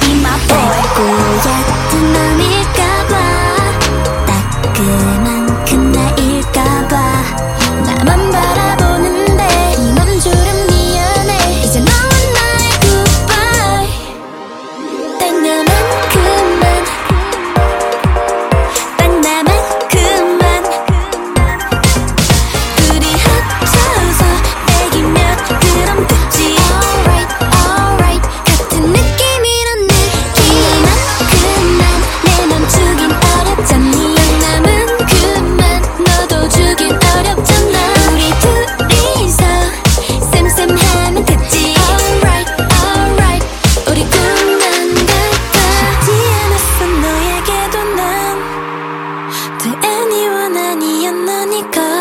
be my boy. Yeah. 괜찮으니까.